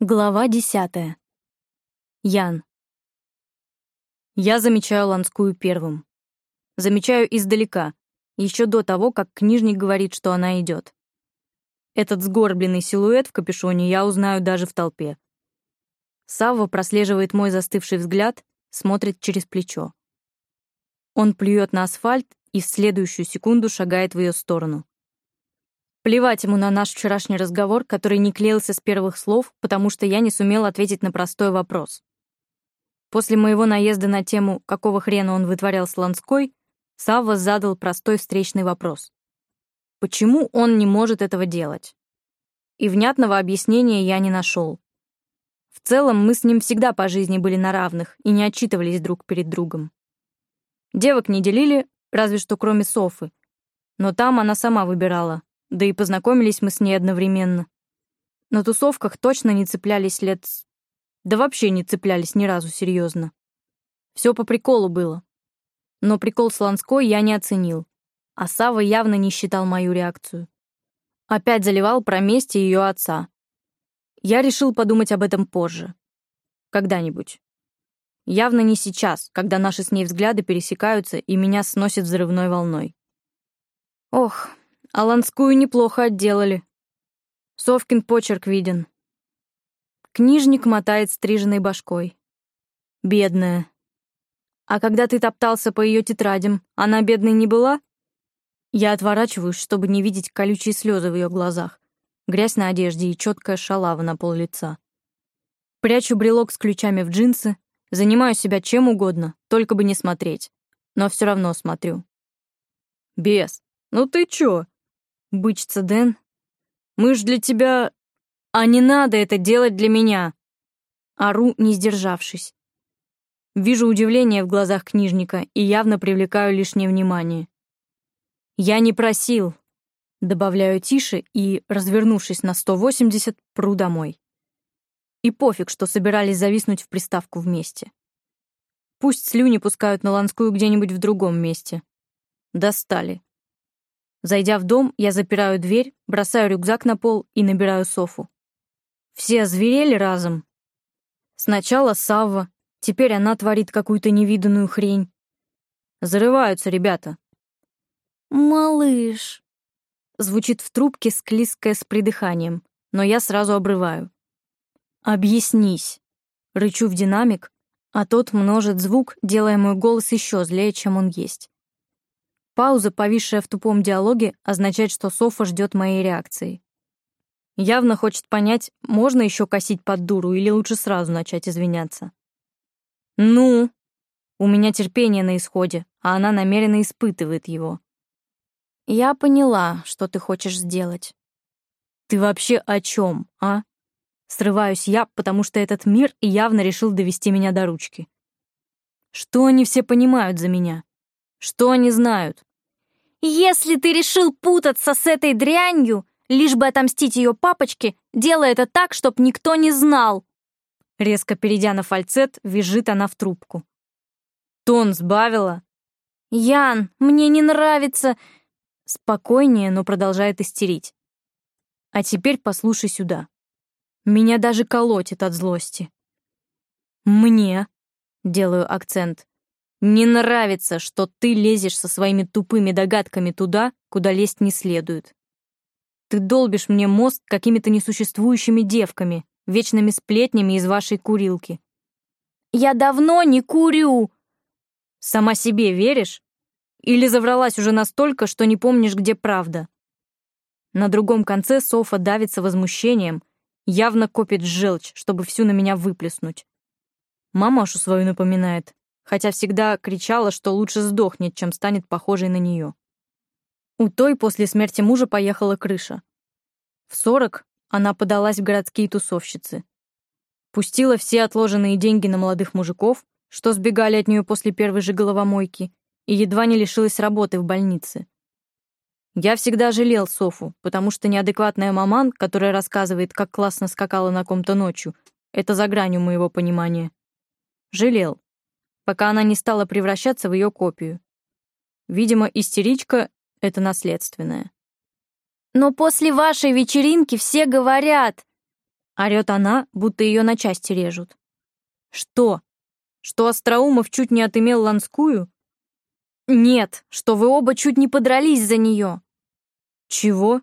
Глава десятая. Ян. Я замечаю Ланскую первым. Замечаю издалека, еще до того, как книжник говорит, что она идет. Этот сгорбленный силуэт в капюшоне я узнаю даже в толпе. Савва прослеживает мой застывший взгляд, смотрит через плечо. Он плюет на асфальт и в следующую секунду шагает в ее сторону. Плевать ему на наш вчерашний разговор, который не клеился с первых слов, потому что я не сумел ответить на простой вопрос. После моего наезда на тему, какого хрена он вытворял с Ланской, Савва задал простой встречный вопрос. Почему он не может этого делать? И внятного объяснения я не нашел. В целом, мы с ним всегда по жизни были на равных и не отчитывались друг перед другом. Девок не делили, разве что кроме Софы. Но там она сама выбирала, да и познакомились мы с ней одновременно. На тусовках точно не цеплялись лет... Да вообще не цеплялись ни разу серьезно. Все по приколу было. Но прикол с Ланской я не оценил, а Сава явно не считал мою реакцию. Опять заливал про месть ее отца. Я решил подумать об этом позже. Когда-нибудь. Явно не сейчас, когда наши с ней взгляды пересекаются и меня сносит взрывной волной. Ох, Аланскую неплохо отделали. Совкин почерк виден. Книжник мотает стриженной башкой. Бедная. А когда ты топтался по ее тетрадям, она бедной не была? Я отворачиваюсь, чтобы не видеть колючие слезы в ее глазах, грязь на одежде и четкая шалава на пол лица. Прячу брелок с ключами в джинсы, занимаю себя чем угодно, только бы не смотреть. Но все равно смотрю. «Бес, ну ты чё?» Бычится Дэн. «Мы ж для тебя...» «А не надо это делать для меня!» Ору, не сдержавшись. Вижу удивление в глазах книжника и явно привлекаю лишнее внимание. «Я не просил», — добавляю тише и, развернувшись на 180, пру домой. И пофиг, что собирались зависнуть в приставку вместе. Пусть слюни пускают на Ланскую где-нибудь в другом месте. Достали. Зайдя в дом, я запираю дверь, бросаю рюкзак на пол и набираю Софу. Все озверели разом. Сначала Савва, теперь она творит какую-то невиданную хрень. Зарываются ребята. «Малыш», — звучит в трубке склизкое с придыханием, но я сразу обрываю. «Объяснись», — рычу в динамик, а тот множит звук, делая мой голос еще злее, чем он есть. Пауза, повисшая в тупом диалоге, означает, что Софа ждет моей реакции. Явно хочет понять, можно еще косить под дуру или лучше сразу начать извиняться. «Ну?» У меня терпение на исходе, а она намеренно испытывает его. «Я поняла, что ты хочешь сделать». «Ты вообще о чем, а?» Срываюсь я, потому что этот мир явно решил довести меня до ручки. Что они все понимают за меня? Что они знают? Если ты решил путаться с этой дрянью, лишь бы отомстить ее папочке, делай это так, чтоб никто не знал. Резко перейдя на фальцет, визжит она в трубку. Тон сбавила. Ян, мне не нравится. Спокойнее, но продолжает истерить. А теперь послушай сюда. Меня даже колотит от злости. Мне, делаю акцент, не нравится, что ты лезешь со своими тупыми догадками туда, куда лезть не следует. Ты долбишь мне мозг какими-то несуществующими девками, вечными сплетнями из вашей курилки. Я давно не курю. Сама себе веришь? Или завралась уже настолько, что не помнишь, где правда? На другом конце Софа давится возмущением, явно копит желчь, чтобы всю на меня выплеснуть. Мамашу свою напоминает хотя всегда кричала, что лучше сдохнет, чем станет похожей на нее. У той после смерти мужа поехала крыша. В сорок она подалась в городские тусовщицы. Пустила все отложенные деньги на молодых мужиков, что сбегали от нее после первой же головомойки, и едва не лишилась работы в больнице. Я всегда жалел Софу, потому что неадекватная маман, которая рассказывает, как классно скакала на ком-то ночью, это за гранью моего понимания. Жалел пока она не стала превращаться в ее копию. Видимо, истеричка — это наследственное. «Но после вашей вечеринки все говорят...» Орёт она, будто ее на части режут. Что? Что Остроумов чуть не отымел Ланскую? Нет, что вы оба чуть не подрались за нее. Чего?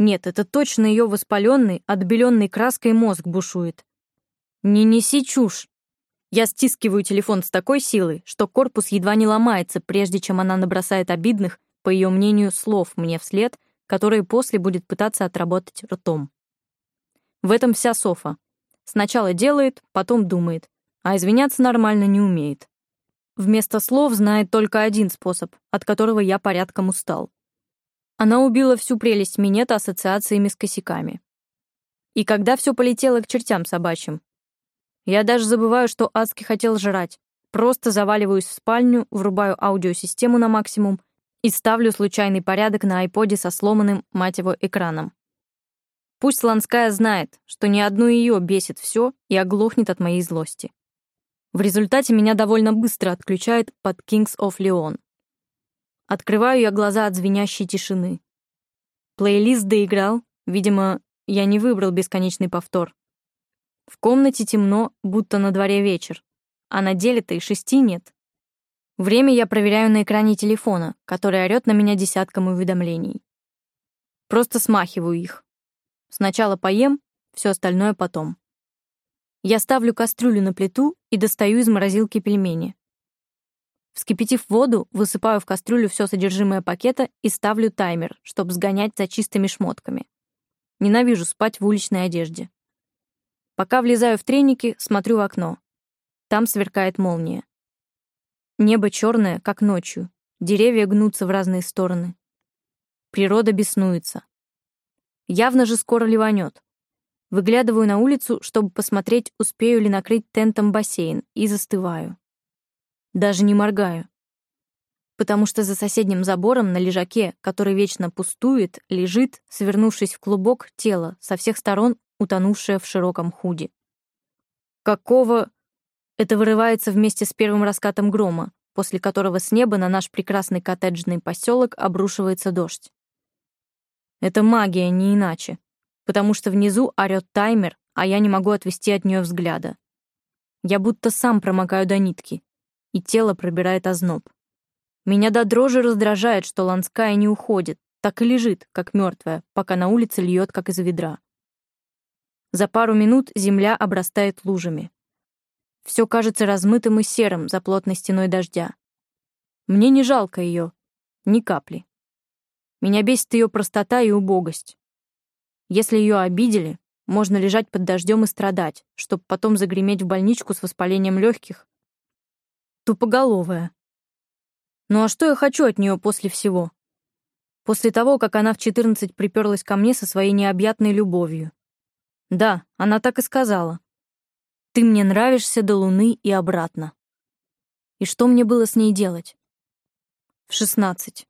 Нет, это точно ее воспаленный, отбеленный краской мозг бушует. Не неси чушь. Я стискиваю телефон с такой силой, что корпус едва не ломается, прежде чем она набросает обидных, по ее мнению, слов мне вслед, которые после будет пытаться отработать ртом. В этом вся Софа. Сначала делает, потом думает, а извиняться нормально не умеет. Вместо слов знает только один способ, от которого я порядком устал. Она убила всю прелесть минета ассоциациями с косяками. И когда все полетело к чертям собачьим, я даже забываю, что адски хотел жрать. Просто заваливаюсь в спальню, врубаю аудиосистему на максимум и ставлю случайный порядок на айподе со сломанным, мать его, экраном. Пусть Ланская знает, что ни одну ее бесит все и оглохнет от моей злости. В результате меня довольно быстро отключает под Kings of Leon. Открываю я глаза от звенящей тишины. Плейлист доиграл, видимо, я не выбрал бесконечный повтор. В комнате темно, будто на дворе вечер, а на деле-то и шести нет. Время я проверяю на экране телефона, который орёт на меня десятком уведомлений. Просто смахиваю их. Сначала поем, все остальное потом. Я ставлю кастрюлю на плиту и достаю из морозилки пельмени. Вскипятив воду, высыпаю в кастрюлю все содержимое пакета и ставлю таймер, чтобы сгонять за чистыми шмотками. Ненавижу спать в уличной одежде. Пока влезаю в треники, смотрю в окно. Там сверкает молния. Небо черное, как ночью. Деревья гнутся в разные стороны. Природа беснуется. Явно же скоро ливанет. Выглядываю на улицу, чтобы посмотреть, успею ли накрыть тентом бассейн, и застываю. Даже не моргаю. Потому что за соседним забором на лежаке, который вечно пустует, лежит, свернувшись в клубок, тело, со всех сторон утонувшее в широком худе. Какого... Это вырывается вместе с первым раскатом грома, после которого с неба на наш прекрасный коттеджный поселок обрушивается дождь. Это магия, не иначе потому что внизу орёт таймер, а я не могу отвести от нее взгляда. Я будто сам промокаю до нитки, и тело пробирает озноб. Меня до дрожи раздражает, что Ланская не уходит, так и лежит, как мертвая, пока на улице льет, как из ведра. За пару минут земля обрастает лужами. Все кажется размытым и серым за плотной стеной дождя. Мне не жалко ее, ни капли. Меня бесит ее простота и убогость. Если ее обидели, можно лежать под дождем и страдать, чтобы потом загреметь в больничку с воспалением легких. Тупоголовая. Ну а что я хочу от нее после всего? После того, как она в 14 приперлась ко мне со своей необъятной любовью. Да, она так и сказала. Ты мне нравишься до луны и обратно. И что мне было с ней делать? В 16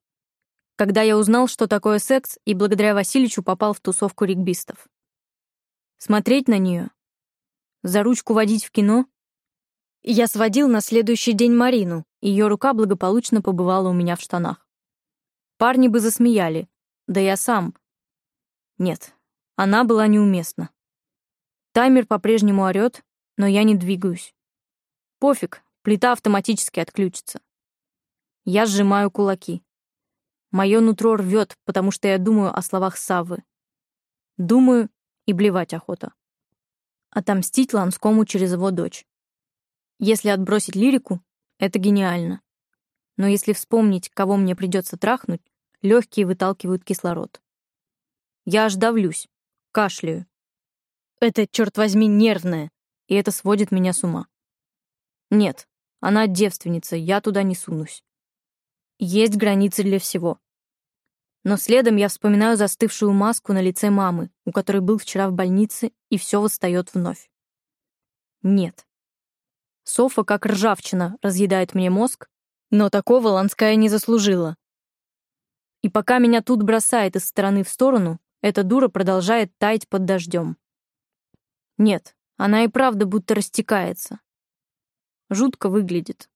когда я узнал, что такое секс, и благодаря Васильичу попал в тусовку регбистов. Смотреть на нее, за ручку водить в кино. Я сводил на следующий день Марину, ее рука благополучно побывала у меня в штанах. Парни бы засмеяли, да я сам. Нет, она была неуместна. Таймер по-прежнему орёт, но я не двигаюсь. Пофиг, плита автоматически отключится. Я сжимаю кулаки. Мое нутро рвет, потому что я думаю о словах Саввы. Думаю, и блевать охота. Отомстить Ланскому через его дочь. Если отбросить лирику, это гениально. Но если вспомнить, кого мне придется трахнуть, легкие выталкивают кислород. Я аж давлюсь, кашляю. Это, черт возьми, нервное, и это сводит меня с ума. Нет, она девственница, я туда не сунусь. Есть границы для всего. Но следом я вспоминаю застывшую маску на лице мамы, у которой был вчера в больнице, и все восстает вновь. Нет. Софа, как ржавчина, разъедает мне мозг, но такого Ланская не заслужила. И пока меня тут бросает из стороны в сторону, эта дура продолжает таять под дождем. Нет, она и правда будто растекается. Жутко выглядит.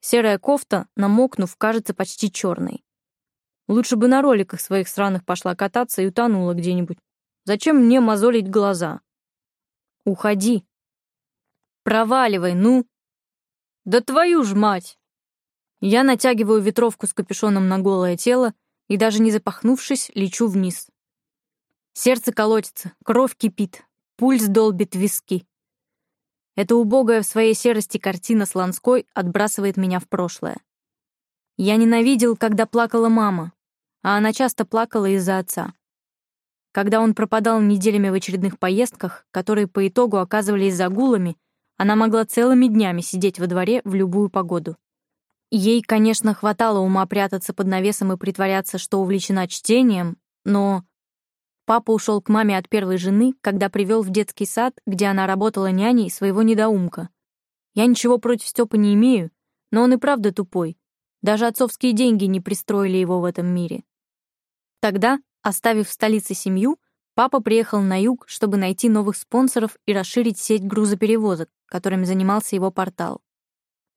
Серая кофта, намокнув, кажется почти черной. Лучше бы на роликах своих сраных пошла кататься и утонула где-нибудь. Зачем мне мозолить глаза? Уходи. Проваливай, ну. Да твою ж мать! Я натягиваю ветровку с капюшоном на голое тело и, даже не запахнувшись, лечу вниз. Сердце колотится, кровь кипит, пульс долбит виски. Эта убогая в своей серости картина с Ланской отбрасывает меня в прошлое. Я ненавидел, когда плакала мама, а она часто плакала из-за отца. Когда он пропадал неделями в очередных поездках, которые по итогу оказывались загулами, она могла целыми днями сидеть во дворе в любую погоду. Ей, конечно, хватало ума прятаться под навесом и притворяться, что увлечена чтением, но Папа ушел к маме от первой жены, когда привел в детский сад, где она работала няней своего недоумка. Я ничего против Степа не имею, но он и правда тупой. Даже отцовские деньги не пристроили его в этом мире. Тогда, оставив в столице семью, папа приехал на юг, чтобы найти новых спонсоров и расширить сеть грузоперевозок, которыми занимался его портал.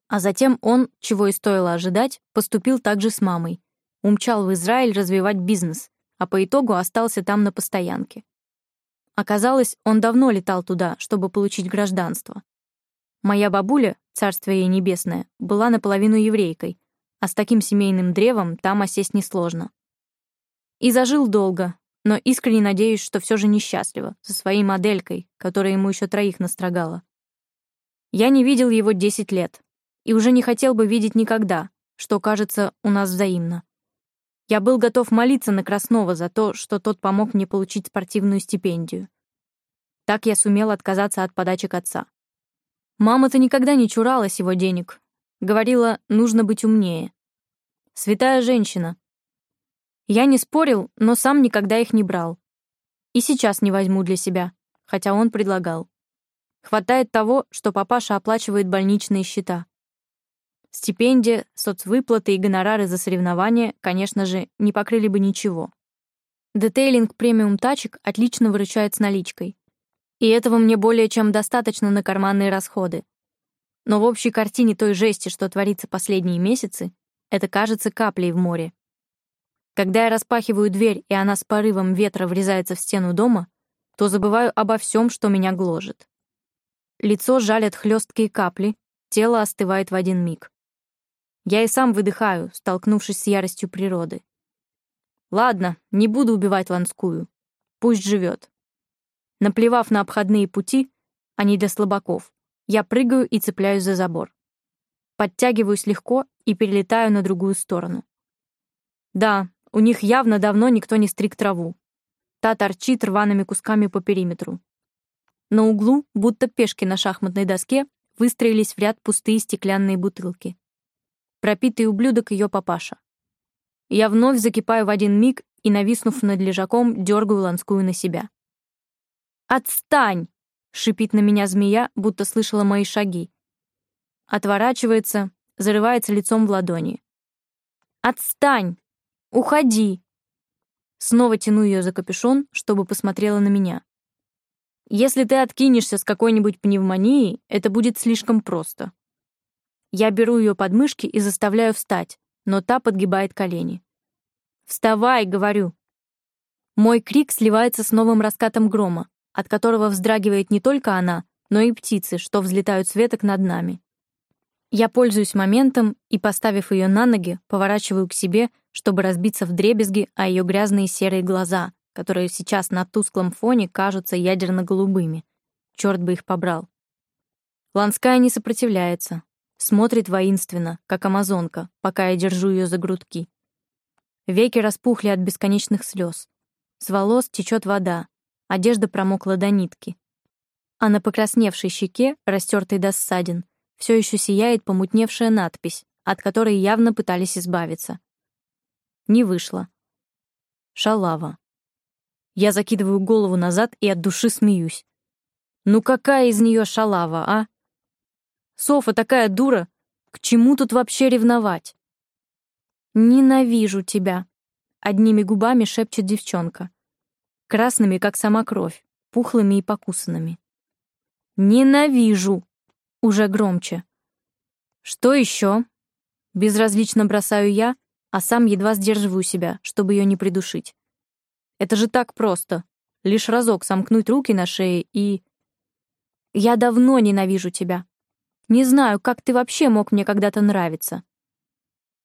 А затем он, чего и стоило ожидать, поступил также с мамой. Умчал в Израиль развивать бизнес, а по итогу остался там на постоянке. Оказалось, он давно летал туда, чтобы получить гражданство. Моя бабуля, царствие ей небесное, была наполовину еврейкой, а с таким семейным древом там осесть несложно. И зажил долго, но искренне надеюсь, что все же несчастливо, со своей моделькой, которая ему еще троих настрогала. Я не видел его 10 лет, и уже не хотел бы видеть никогда, что, кажется, у нас взаимно. Я был готов молиться на Краснова за то, что тот помог мне получить спортивную стипендию. Так я сумел отказаться от подачек отца. Мама-то никогда не чуралась его денег. Говорила, нужно быть умнее. Святая женщина. Я не спорил, но сам никогда их не брал. И сейчас не возьму для себя, хотя он предлагал. Хватает того, что папаша оплачивает больничные счета. Стипендия, соцвыплаты и гонорары за соревнования, конечно же, не покрыли бы ничего. Детейлинг премиум тачек отлично выручает с наличкой. И этого мне более чем достаточно на карманные расходы. Но в общей картине той жести, что творится последние месяцы, это кажется каплей в море. Когда я распахиваю дверь, и она с порывом ветра врезается в стену дома, то забываю обо всем, что меня гложет. Лицо жалят хлесткие капли, тело остывает в один миг. Я и сам выдыхаю, столкнувшись с яростью природы. Ладно, не буду убивать Ланскую. Пусть живет. Наплевав на обходные пути, они для слабаков, я прыгаю и цепляюсь за забор. Подтягиваюсь легко и перелетаю на другую сторону. Да, у них явно давно никто не стриг траву. Та торчит рваными кусками по периметру. На углу, будто пешки на шахматной доске, выстроились в ряд пустые стеклянные бутылки пропитый ублюдок ее папаша. Я вновь закипаю в один миг и, нависнув над лежаком, дергаю Ланскую на себя. «Отстань!» — шипит на меня змея, будто слышала мои шаги. Отворачивается, зарывается лицом в ладони. «Отстань! Уходи!» Снова тяну ее за капюшон, чтобы посмотрела на меня. «Если ты откинешься с какой-нибудь пневмонией, это будет слишком просто. Я беру ее под мышки и заставляю встать, но та подгибает колени. «Вставай!» — говорю. Мой крик сливается с новым раскатом грома, от которого вздрагивает не только она, но и птицы, что взлетают с веток над нами. Я пользуюсь моментом и, поставив ее на ноги, поворачиваю к себе, чтобы разбиться в дребезги о ее грязные серые глаза, которые сейчас на тусклом фоне кажутся ядерно-голубыми. Черт бы их побрал. Ланская не сопротивляется, Смотрит воинственно, как амазонка, пока я держу ее за грудки. Веки распухли от бесконечных слез. С волос течет вода, одежда промокла до нитки. А на покрасневшей щеке, растертой до ссадин, все еще сияет помутневшая надпись, от которой явно пытались избавиться. Не вышло. Шалава. Я закидываю голову назад и от души смеюсь. Ну какая из нее шалава, а? Софа такая дура. К чему тут вообще ревновать? «Ненавижу тебя», — одними губами шепчет девчонка. Красными, как сама кровь, пухлыми и покусанными. «Ненавижу!» — уже громче. «Что еще?» Безразлично бросаю я, а сам едва сдерживаю себя, чтобы ее не придушить. Это же так просто. Лишь разок сомкнуть руки на шее и... Я давно ненавижу тебя. Не знаю, как ты вообще мог мне когда-то нравиться.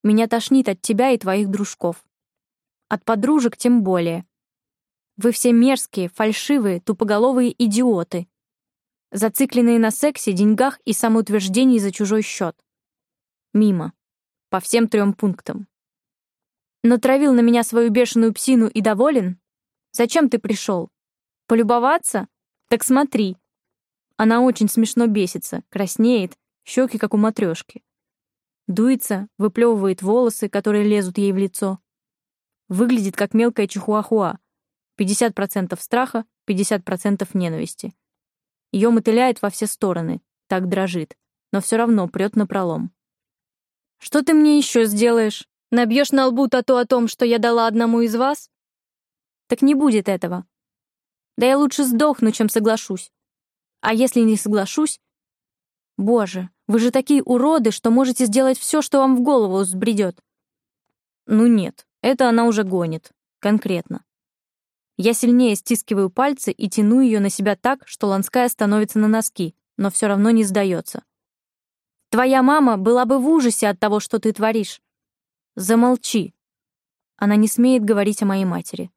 Меня тошнит от тебя и твоих дружков. От подружек тем более. Вы все мерзкие, фальшивые, тупоголовые идиоты, зацикленные на сексе, деньгах и самоутверждении за чужой счет. Мимо. По всем трем пунктам. Натравил на меня свою бешеную псину и доволен? Зачем ты пришел? Полюбоваться? Так смотри. Она очень смешно бесится, краснеет, щеки как у матрешки. Дуется, выплевывает волосы, которые лезут ей в лицо. Выглядит как мелкая чихуахуа. 50% страха, 50% ненависти. Ее мотыляет во все стороны, так дрожит, но все равно прет на пролом. «Что ты мне еще сделаешь? Набьешь на лбу тату о том, что я дала одному из вас?» «Так не будет этого. Да я лучше сдохну, чем соглашусь. А если не соглашусь? Боже, вы же такие уроды, что можете сделать все, что вам в голову взбредет. Ну нет, это она уже гонит. Конкретно. Я сильнее стискиваю пальцы и тяну ее на себя так, что Ланская становится на носки, но все равно не сдается. Твоя мама была бы в ужасе от того, что ты творишь. Замолчи. Она не смеет говорить о моей матери.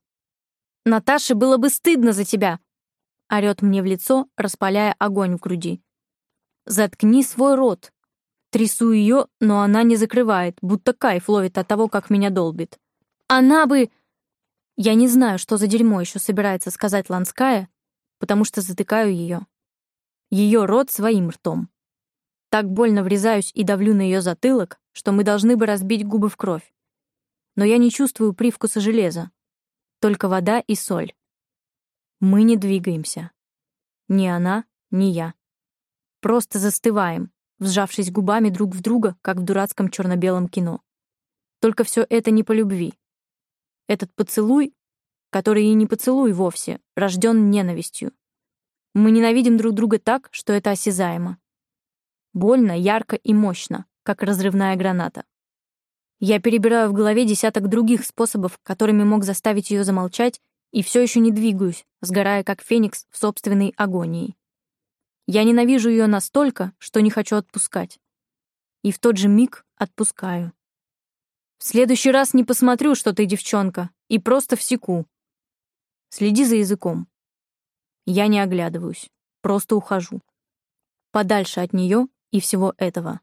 Наташе было бы стыдно за тебя, орёт мне в лицо, распаляя огонь в груди. Заткни свой рот. Трясу ее, но она не закрывает, будто кайф ловит от того, как меня долбит. Она бы... Я не знаю, что за дерьмо еще собирается сказать Ланская, потому что затыкаю ее. Ее рот своим ртом. Так больно врезаюсь и давлю на ее затылок, что мы должны бы разбить губы в кровь. Но я не чувствую привкуса железа. Только вода и соль. Мы не двигаемся. Ни она, ни я. Просто застываем, сжавшись губами друг в друга, как в дурацком черно-белом кино. Только все это не по любви. Этот поцелуй, который и не поцелуй вовсе, рожден ненавистью. Мы ненавидим друг друга так, что это осязаемо. Больно, ярко и мощно, как разрывная граната. Я перебираю в голове десяток других способов, которыми мог заставить ее замолчать, и все еще не двигаюсь, сгорая как феникс в собственной агонии. Я ненавижу ее настолько, что не хочу отпускать. И в тот же миг отпускаю. В следующий раз не посмотрю, что ты девчонка, и просто всеку. Следи за языком. Я не оглядываюсь, просто ухожу. Подальше от нее и всего этого.